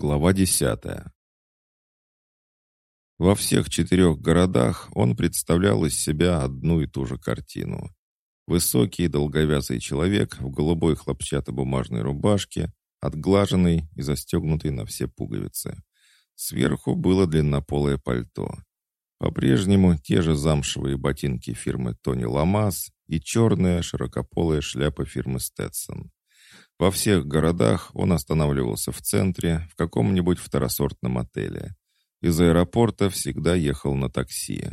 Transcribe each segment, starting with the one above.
Глава десятая. Во всех четырех городах он представлял из себя одну и ту же картину. Высокий долговязый человек в голубой хлопчатобумажной рубашке, отглаженный и застегнутый на все пуговицы. Сверху было длиннополое пальто. По-прежнему те же замшевые ботинки фирмы Тони Ламас и черная широкополая шляпа фирмы Сtetson. Во всех городах он останавливался в центре, в каком-нибудь второсортном отеле. Из аэропорта всегда ехал на такси.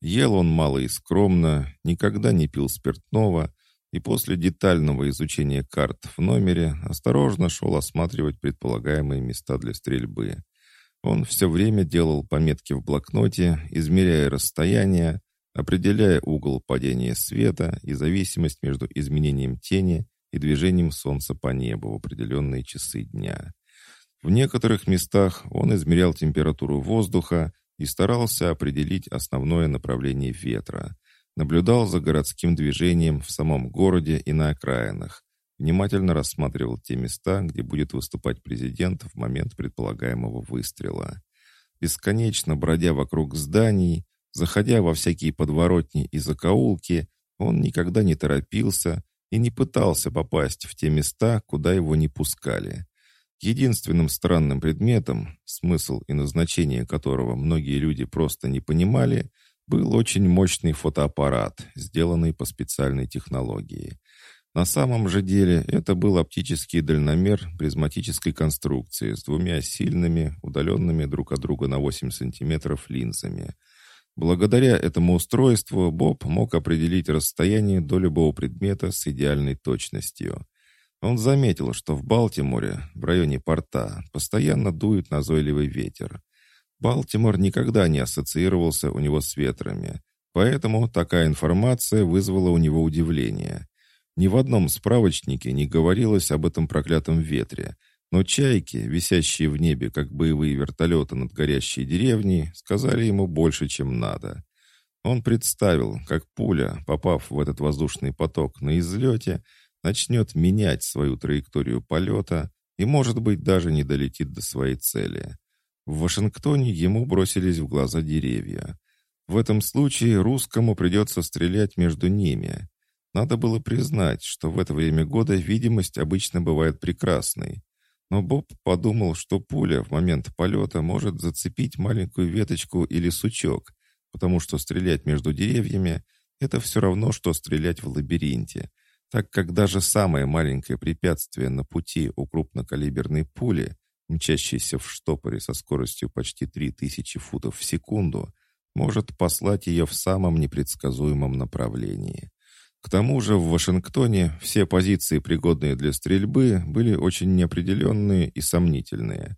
Ел он мало и скромно, никогда не пил спиртного, и после детального изучения карт в номере осторожно шел осматривать предполагаемые места для стрельбы. Он все время делал пометки в блокноте, измеряя расстояние, определяя угол падения света и зависимость между изменением тени и движением солнца по небу в определенные часы дня. В некоторых местах он измерял температуру воздуха и старался определить основное направление ветра. Наблюдал за городским движением в самом городе и на окраинах. Внимательно рассматривал те места, где будет выступать президент в момент предполагаемого выстрела. Бесконечно бродя вокруг зданий, заходя во всякие подворотни и закоулки, он никогда не торопился и не пытался попасть в те места, куда его не пускали. Единственным странным предметом, смысл и назначение которого многие люди просто не понимали, был очень мощный фотоаппарат, сделанный по специальной технологии. На самом же деле это был оптический дальномер призматической конструкции с двумя сильными, удаленными друг от друга на 8 сантиметров линзами – Благодаря этому устройству Боб мог определить расстояние до любого предмета с идеальной точностью. Он заметил, что в Балтиморе, в районе порта, постоянно дует назойливый ветер. Балтимор никогда не ассоциировался у него с ветрами, поэтому такая информация вызвала у него удивление. Ни в одном справочнике не говорилось об этом проклятом ветре – но чайки, висящие в небе, как боевые вертолеты над горящей деревней, сказали ему больше, чем надо. Он представил, как пуля, попав в этот воздушный поток на излете, начнет менять свою траекторию полета и, может быть, даже не долетит до своей цели. В Вашингтоне ему бросились в глаза деревья. В этом случае русскому придется стрелять между ними. Надо было признать, что в это время года видимость обычно бывает прекрасной. Но Боб подумал, что пуля в момент полета может зацепить маленькую веточку или сучок, потому что стрелять между деревьями — это все равно, что стрелять в лабиринте, так как даже самое маленькое препятствие на пути у крупнокалиберной пули, мчащейся в штопоре со скоростью почти 3000 футов в секунду, может послать ее в самом непредсказуемом направлении. К тому же в Вашингтоне все позиции, пригодные для стрельбы, были очень неопределенные и сомнительные.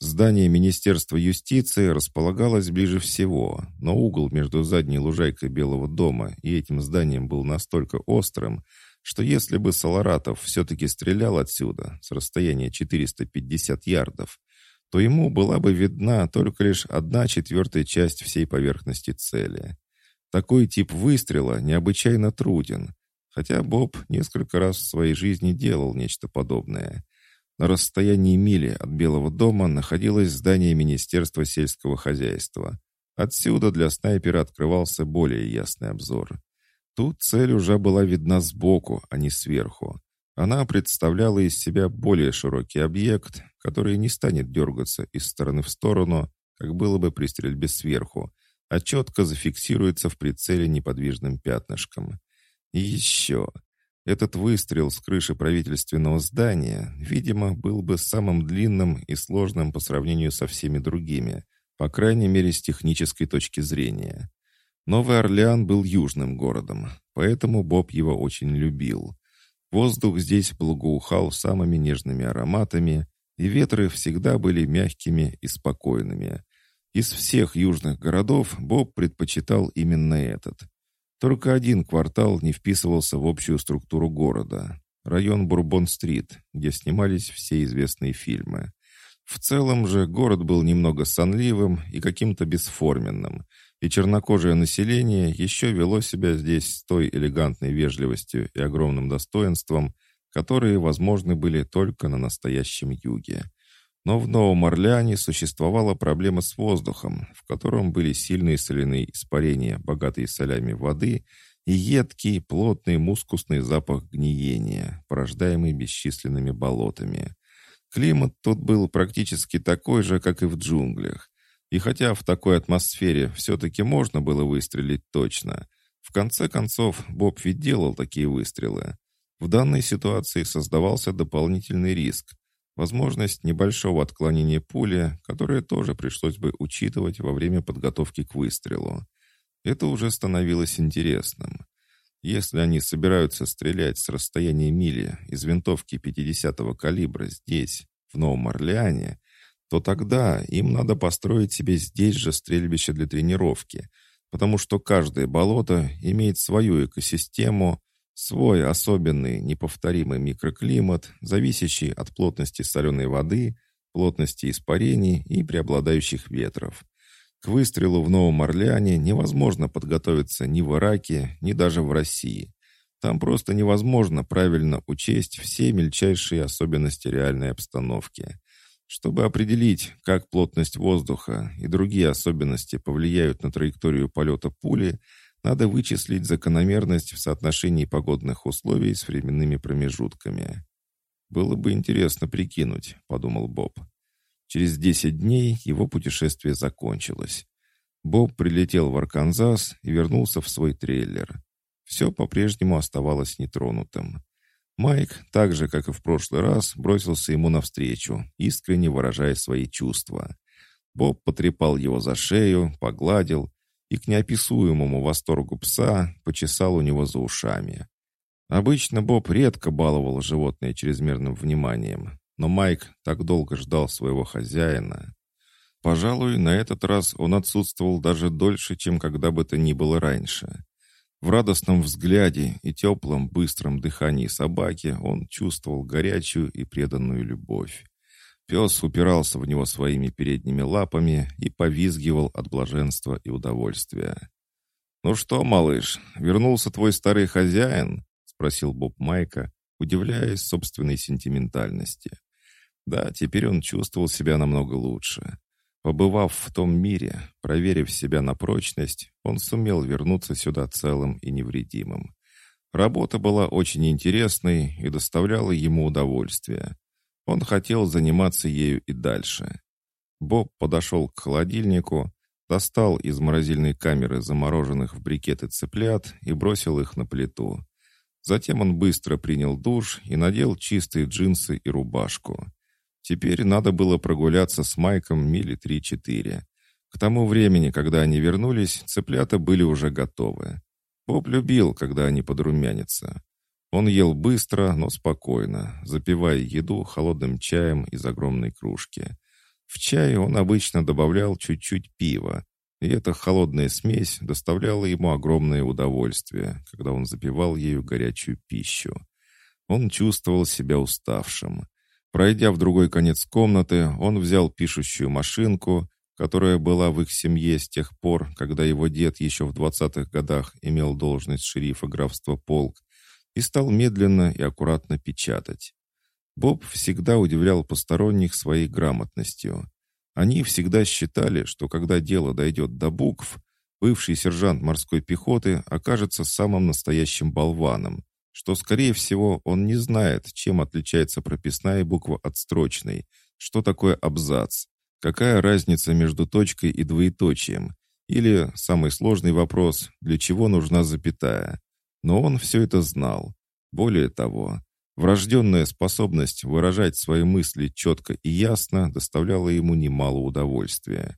Здание Министерства юстиции располагалось ближе всего, но угол между задней лужайкой Белого дома и этим зданием был настолько острым, что если бы Саларатов все-таки стрелял отсюда, с расстояния 450 ярдов, то ему была бы видна только лишь одна четвертая часть всей поверхности цели. Такой тип выстрела необычайно труден, хотя Боб несколько раз в своей жизни делал нечто подобное. На расстоянии мили от Белого дома находилось здание Министерства сельского хозяйства. Отсюда для снайпера открывался более ясный обзор. Тут цель уже была видна сбоку, а не сверху. Она представляла из себя более широкий объект, который не станет дергаться из стороны в сторону, как было бы при стрельбе сверху, а четко зафиксируется в прицеле неподвижным пятнышком. И еще. Этот выстрел с крыши правительственного здания, видимо, был бы самым длинным и сложным по сравнению со всеми другими, по крайней мере, с технической точки зрения. Новый Орлеан был южным городом, поэтому Боб его очень любил. Воздух здесь благоухал самыми нежными ароматами, и ветры всегда были мягкими и спокойными. Из всех южных городов Боб предпочитал именно этот. Только один квартал не вписывался в общую структуру города. Район Бурбон-стрит, где снимались все известные фильмы. В целом же город был немного сонливым и каким-то бесформенным, и чернокожее население еще вело себя здесь с той элегантной вежливостью и огромным достоинством, которые возможны были только на настоящем юге. Но в Новом Орлеане существовала проблема с воздухом, в котором были сильные соляные испарения, богатые солями воды, и едкий, плотный, мускусный запах гниения, порождаемый бесчисленными болотами. Климат тут был практически такой же, как и в джунглях. И хотя в такой атмосфере все-таки можно было выстрелить точно, в конце концов Боб ведь делал такие выстрелы. В данной ситуации создавался дополнительный риск, возможность небольшого отклонения пули, которое тоже пришлось бы учитывать во время подготовки к выстрелу. Это уже становилось интересным. Если они собираются стрелять с расстояния мили из винтовки 50-го калибра здесь, в Новом Орлеане, то тогда им надо построить себе здесь же стрельбище для тренировки, потому что каждое болото имеет свою экосистему, свой особенный неповторимый микроклимат, зависящий от плотности соленой воды, плотности испарений и преобладающих ветров. К выстрелу в Новом Орлеане невозможно подготовиться ни в Ираке, ни даже в России. Там просто невозможно правильно учесть все мельчайшие особенности реальной обстановки. Чтобы определить, как плотность воздуха и другие особенности повлияют на траекторию полета пули, надо вычислить закономерность в соотношении погодных условий с временными промежутками. «Было бы интересно прикинуть», — подумал Боб. Через 10 дней его путешествие закончилось. Боб прилетел в Арканзас и вернулся в свой трейлер. Все по-прежнему оставалось нетронутым. Майк, так же, как и в прошлый раз, бросился ему навстречу, искренне выражая свои чувства. Боб потрепал его за шею, погладил и к неописуемому восторгу пса почесал у него за ушами. Обычно Боб редко баловал животное чрезмерным вниманием, но Майк так долго ждал своего хозяина. Пожалуй, на этот раз он отсутствовал даже дольше, чем когда бы то ни было раньше. В радостном взгляде и теплом, быстром дыхании собаки он чувствовал горячую и преданную любовь. Пес упирался в него своими передними лапами и повизгивал от блаженства и удовольствия. «Ну что, малыш, вернулся твой старый хозяин?» — спросил Боб Майка, удивляясь собственной сентиментальности. Да, теперь он чувствовал себя намного лучше. Побывав в том мире, проверив себя на прочность, он сумел вернуться сюда целым и невредимым. Работа была очень интересной и доставляла ему удовольствие. Он хотел заниматься ею и дальше. Боб подошел к холодильнику, достал из морозильной камеры замороженных в брикеты цыплят и бросил их на плиту. Затем он быстро принял душ и надел чистые джинсы и рубашку. Теперь надо было прогуляться с Майком мили три-четыре. К тому времени, когда они вернулись, цыплята были уже готовы. Боб любил, когда они подрумянятся. Он ел быстро, но спокойно, запивая еду холодным чаем из огромной кружки. В чай он обычно добавлял чуть-чуть пива, и эта холодная смесь доставляла ему огромное удовольствие, когда он запивал ею горячую пищу. Он чувствовал себя уставшим. Пройдя в другой конец комнаты, он взял пишущую машинку, которая была в их семье с тех пор, когда его дед еще в двадцатых годах имел должность шерифа графства Полк, и стал медленно и аккуратно печатать. Боб всегда удивлял посторонних своей грамотностью. Они всегда считали, что когда дело дойдет до букв, бывший сержант морской пехоты окажется самым настоящим болваном, что, скорее всего, он не знает, чем отличается прописная буква от строчной, что такое абзац, какая разница между точкой и двоеточием, или, самый сложный вопрос, для чего нужна запятая. Но он все это знал. Более того, врожденная способность выражать свои мысли четко и ясно доставляла ему немало удовольствия.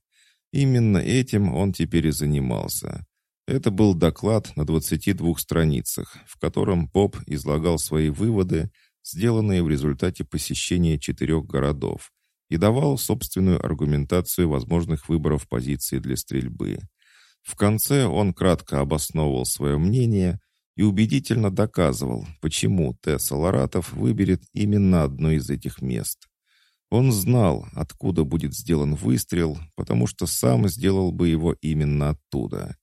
Именно этим он теперь и занимался. Это был доклад на 22 страницах, в котором Поп излагал свои выводы, сделанные в результате посещения четырех городов, и давал собственную аргументацию возможных выборов позиции для стрельбы. В конце он кратко обосновывал свое мнение и убедительно доказывал, почему Тесса Ларатов выберет именно одно из этих мест. Он знал, откуда будет сделан выстрел, потому что сам сделал бы его именно оттуда.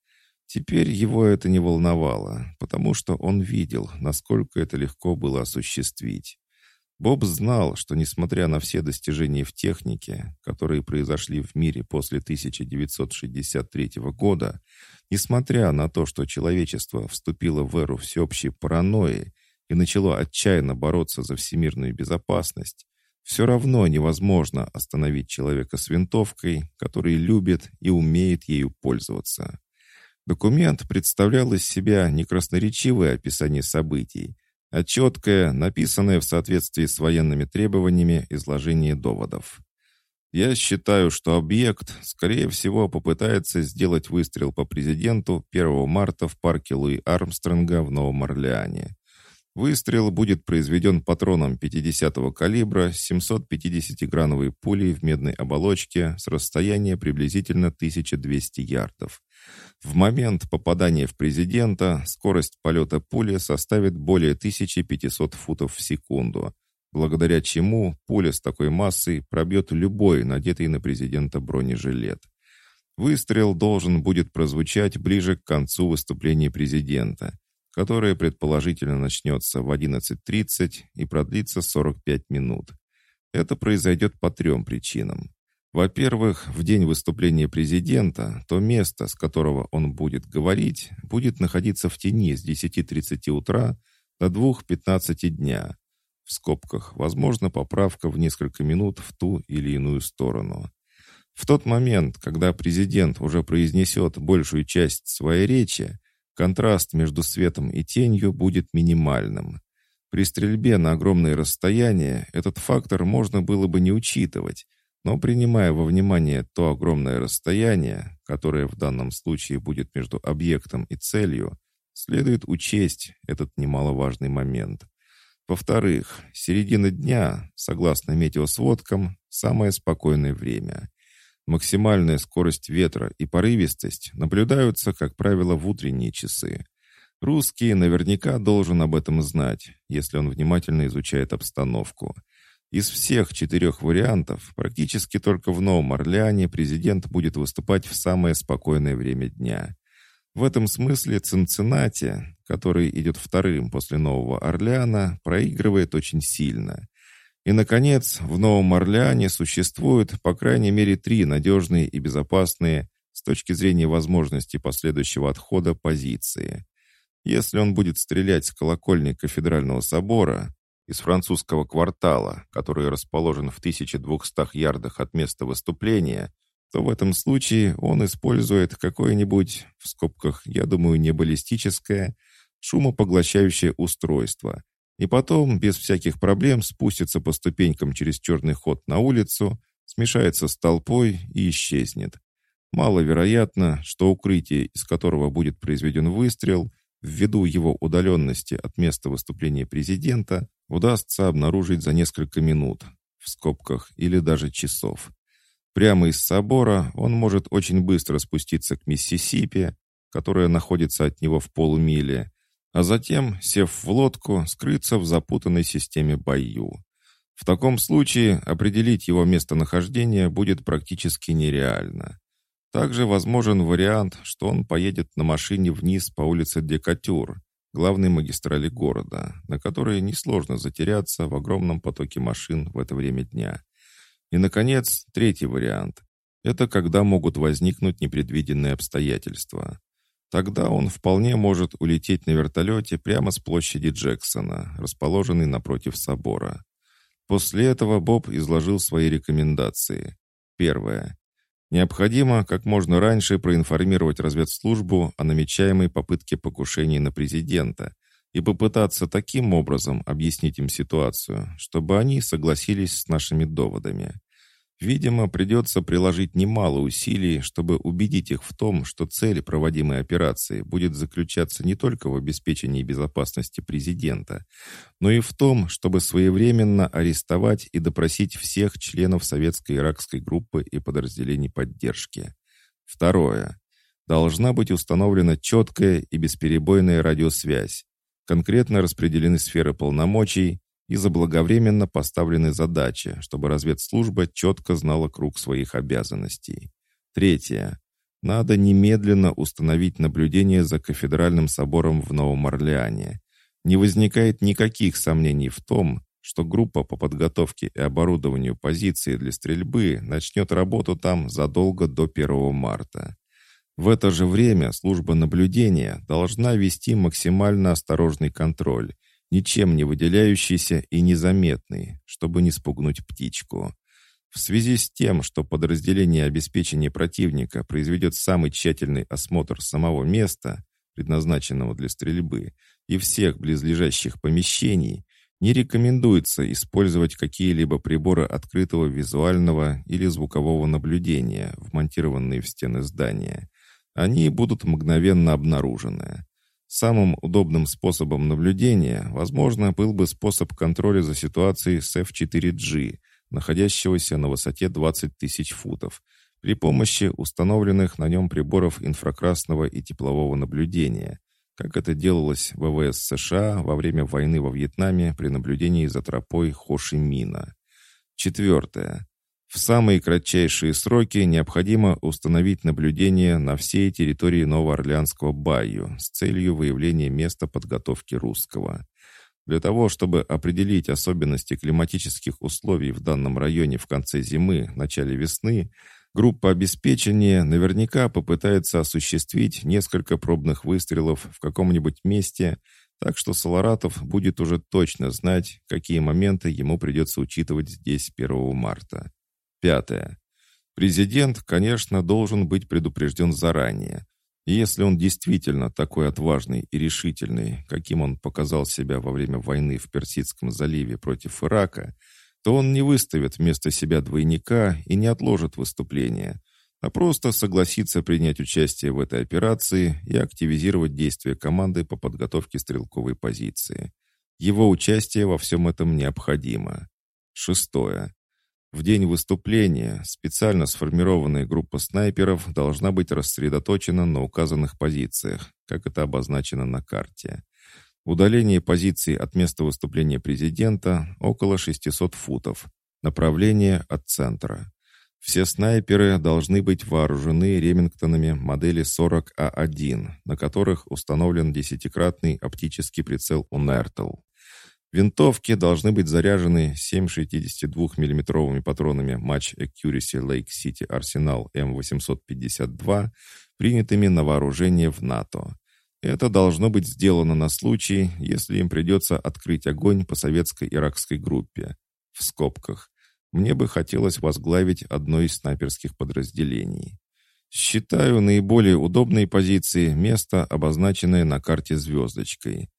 Теперь его это не волновало, потому что он видел, насколько это легко было осуществить. Боб знал, что несмотря на все достижения в технике, которые произошли в мире после 1963 года, несмотря на то, что человечество вступило в эру всеобщей паранойи и начало отчаянно бороться за всемирную безопасность, все равно невозможно остановить человека с винтовкой, который любит и умеет ею пользоваться. Документ представлял из себя не красноречивое описание событий, а четкое, написанное в соответствии с военными требованиями изложение доводов. Я считаю, что объект, скорее всего, попытается сделать выстрел по президенту 1 марта в парке Луи Армстронга в Новом Орлеане. Выстрел будет произведен патроном 50-го калибра с 750-грановой пулей в медной оболочке с расстояния приблизительно 1200 ярдов. В момент попадания в президента скорость полета пули составит более 1500 футов в секунду, благодаря чему пуля с такой массой пробьет любой надетый на президента бронежилет. Выстрел должен будет прозвучать ближе к концу выступления президента, которое предположительно начнется в 11.30 и продлится 45 минут. Это произойдет по трем причинам. Во-первых, в день выступления президента то место, с которого он будет говорить, будет находиться в тени с 10.30 утра до 2.15 дня. В скобках, возможно, поправка в несколько минут в ту или иную сторону. В тот момент, когда президент уже произнесет большую часть своей речи, контраст между светом и тенью будет минимальным. При стрельбе на огромные расстояния этот фактор можно было бы не учитывать, но принимая во внимание то огромное расстояние, которое в данном случае будет между объектом и целью, следует учесть этот немаловажный момент. Во-вторых, середина дня, согласно метеосводкам, самое спокойное время. Максимальная скорость ветра и порывистость наблюдаются, как правило, в утренние часы. Русский наверняка должен об этом знать, если он внимательно изучает обстановку – из всех четырех вариантов, практически только в Новом Орлеане президент будет выступать в самое спокойное время дня. В этом смысле Цинциннати, который идет вторым после Нового Орлеана, проигрывает очень сильно. И, наконец, в Новом Орлеане существуют, по крайней мере, три надежные и безопасные с точки зрения возможности последующего отхода позиции. Если он будет стрелять с колокольни кафедрального собора, из французского квартала, который расположен в 1200 ярдах от места выступления, то в этом случае он использует какое-нибудь, в скобках, я думаю, не баллистическое, шумопоглощающее устройство, и потом без всяких проблем спустится по ступенькам через черный ход на улицу, смешается с толпой и исчезнет. Маловероятно, что укрытие, из которого будет произведен выстрел, ввиду его удаленности от места выступления президента, удастся обнаружить за несколько минут, в скобках или даже часов. Прямо из собора он может очень быстро спуститься к Миссисипи, которая находится от него в полумиле, а затем, сев в лодку, скрыться в запутанной системе Байю. В таком случае определить его местонахождение будет практически нереально. Также возможен вариант, что он поедет на машине вниз по улице Декатюр, главной магистрали города, на которой несложно затеряться в огромном потоке машин в это время дня. И, наконец, третий вариант. Это когда могут возникнуть непредвиденные обстоятельства. Тогда он вполне может улететь на вертолете прямо с площади Джексона, расположенной напротив собора. После этого Боб изложил свои рекомендации. Первое. Необходимо как можно раньше проинформировать разведслужбу о намечаемой попытке покушения на президента и попытаться таким образом объяснить им ситуацию, чтобы они согласились с нашими доводами. Видимо, придется приложить немало усилий, чтобы убедить их в том, что цель проводимой операции будет заключаться не только в обеспечении безопасности президента, но и в том, чтобы своевременно арестовать и допросить всех членов советской иракской группы и подразделений поддержки. Второе. Должна быть установлена четкая и бесперебойная радиосвязь. Конкретно распределены сферы полномочий, и заблаговременно поставлены задачи, чтобы разведслужба четко знала круг своих обязанностей. Третье. Надо немедленно установить наблюдение за кафедральным собором в Новом Орлеане. Не возникает никаких сомнений в том, что группа по подготовке и оборудованию позиции для стрельбы начнет работу там задолго до 1 марта. В это же время служба наблюдения должна вести максимально осторожный контроль, ничем не выделяющийся и незаметный, чтобы не спугнуть птичку. В связи с тем, что подразделение обеспечения противника произведет самый тщательный осмотр самого места, предназначенного для стрельбы, и всех близлежащих помещений, не рекомендуется использовать какие-либо приборы открытого визуального или звукового наблюдения, вмонтированные в стены здания. Они будут мгновенно обнаружены. Самым удобным способом наблюдения, возможно, был бы способ контроля за ситуацией с F4G, находящегося на высоте 20 тысяч футов, при помощи установленных на нем приборов инфракрасного и теплового наблюдения, как это делалось в ВВС США во время войны во Вьетнаме при наблюдении за тропой Хошимина. Четвертое. В самые кратчайшие сроки необходимо установить наблюдение на всей территории Новоорлеанского Байю с целью выявления места подготовки русского. Для того, чтобы определить особенности климатических условий в данном районе в конце зимы, начале весны, группа обеспечения наверняка попытается осуществить несколько пробных выстрелов в каком-нибудь месте, так что Солоратов будет уже точно знать, какие моменты ему придется учитывать здесь 1 марта. Пятое. Президент, конечно, должен быть предупрежден заранее. И если он действительно такой отважный и решительный, каким он показал себя во время войны в Персидском заливе против Ирака, то он не выставит вместо себя двойника и не отложит выступление, а просто согласится принять участие в этой операции и активизировать действия команды по подготовке стрелковой позиции. Его участие во всем этом необходимо. Шестое. В день выступления специально сформированная группа снайперов должна быть рассредоточена на указанных позициях, как это обозначено на карте. Удаление позиции от места выступления президента около 600 футов. Направление от центра. Все снайперы должны быть вооружены ремингтонами модели 40А1, на которых установлен десятикратный оптический прицел Unertel. Винтовки должны быть заряжены 7 62 миллиметровыми патронами Match Accuracy Lake City Arsenal M852, принятыми на вооружение в НАТО. Это должно быть сделано на случай, если им придется открыть огонь по советской иракской группе. В скобках. Мне бы хотелось возглавить одно из снайперских подразделений. Считаю наиболее удобной позиции место, обозначенное на карте звездочкой.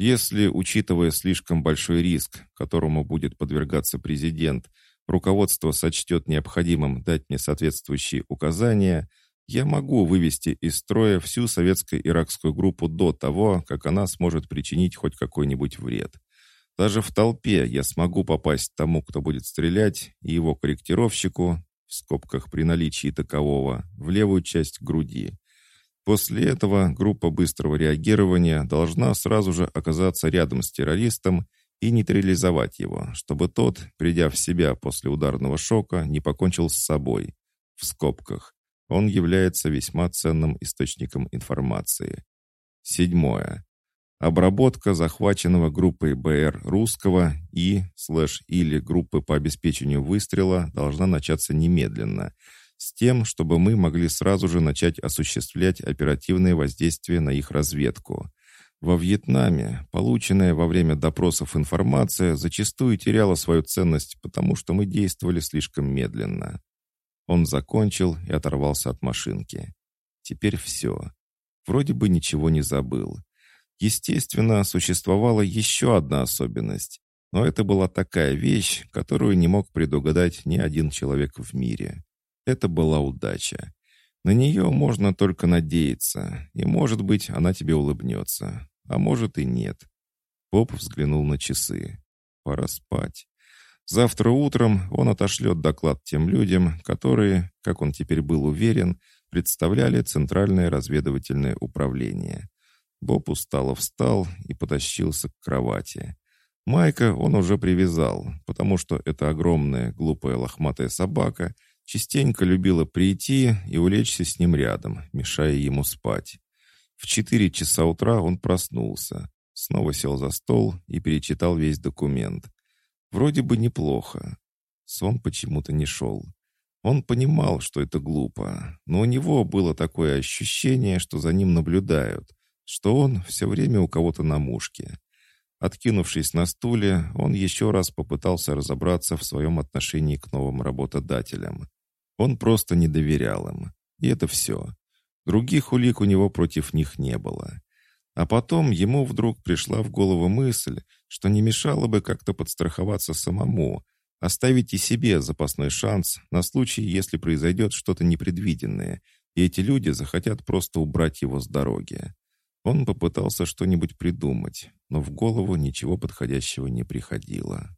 Если, учитывая слишком большой риск, которому будет подвергаться президент, руководство сочтет необходимым дать мне соответствующие указания, я могу вывести из строя всю советско-иракскую группу до того, как она сможет причинить хоть какой-нибудь вред. Даже в толпе я смогу попасть тому, кто будет стрелять, и его корректировщику, в скобках при наличии такового, в левую часть груди. После этого группа быстрого реагирования должна сразу же оказаться рядом с террористом и нейтрализовать его, чтобы тот, придя в себя после ударного шока, не покончил с собой. В скобках. Он является весьма ценным источником информации. Седьмое. Обработка захваченного группой БР русского и слэш или группы по обеспечению выстрела должна начаться немедленно – с тем, чтобы мы могли сразу же начать осуществлять оперативное воздействие на их разведку. Во Вьетнаме полученная во время допросов информация зачастую теряла свою ценность, потому что мы действовали слишком медленно. Он закончил и оторвался от машинки. Теперь все. Вроде бы ничего не забыл. Естественно, существовала еще одна особенность, но это была такая вещь, которую не мог предугадать ни один человек в мире. Это была удача. На нее можно только надеяться, и, может быть, она тебе улыбнется, а может и нет. Поп взглянул на часы. Пора спать. Завтра утром он отошлет доклад тем людям, которые, как он теперь был уверен, представляли Центральное разведывательное управление. Боб устало встал и потащился к кровати. Майка он уже привязал, потому что эта огромная, глупая, лохматая собака — частенько любила прийти и улечься с ним рядом, мешая ему спать. В четыре часа утра он проснулся, снова сел за стол и перечитал весь документ. Вроде бы неплохо. Сон почему-то не шел. Он понимал, что это глупо, но у него было такое ощущение, что за ним наблюдают, что он все время у кого-то на мушке. Откинувшись на стуле, он еще раз попытался разобраться в своем отношении к новым работодателям. Он просто не доверял им. И это все. Других улик у него против них не было. А потом ему вдруг пришла в голову мысль, что не мешало бы как-то подстраховаться самому, оставить и себе запасной шанс на случай, если произойдет что-то непредвиденное, и эти люди захотят просто убрать его с дороги. Он попытался что-нибудь придумать, но в голову ничего подходящего не приходило.